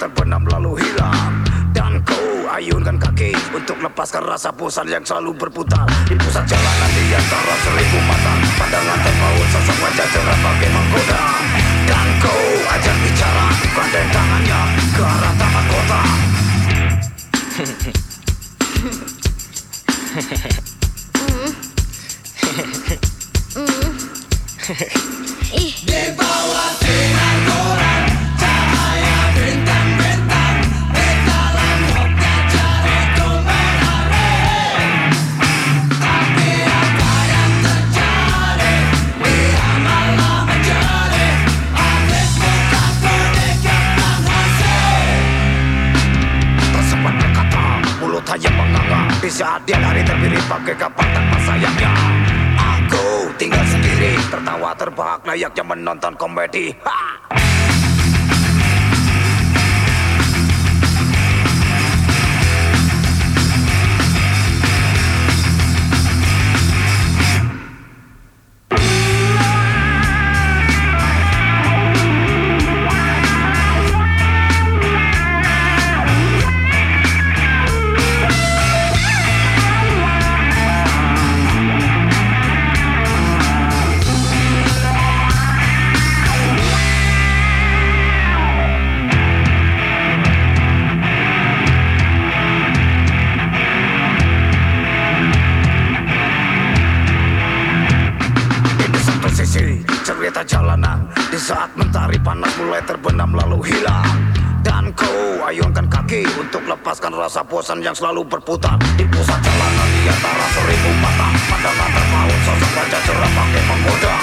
terbenam lalu hilang. Dan kau ayunkan kaki untuk lepaskan rasa bosan yang selalu berputar. Di pusat jalanan di antara seribu mata Pandangan terpaut sosok wajah cerah bagai menggoda. Dan kau ajak bicara Gandeng tangannya ke arah taman kota. Di bawah sinar Saat dia lari terpilih pakai kapak tanpa sayangnya Aku tinggal sendiri Tertawa terbahak layaknya menonton komedi ha! perjalanan. Di saat mentari panas mulai terbenam lalu hilang. Dan kau ayunkan kaki untuk lepaskan rasa bosan yang selalu berputar. Di pusat jalanan di antara seribu mata Pandangan terpaut sosok wajah cerah pakai pemuda.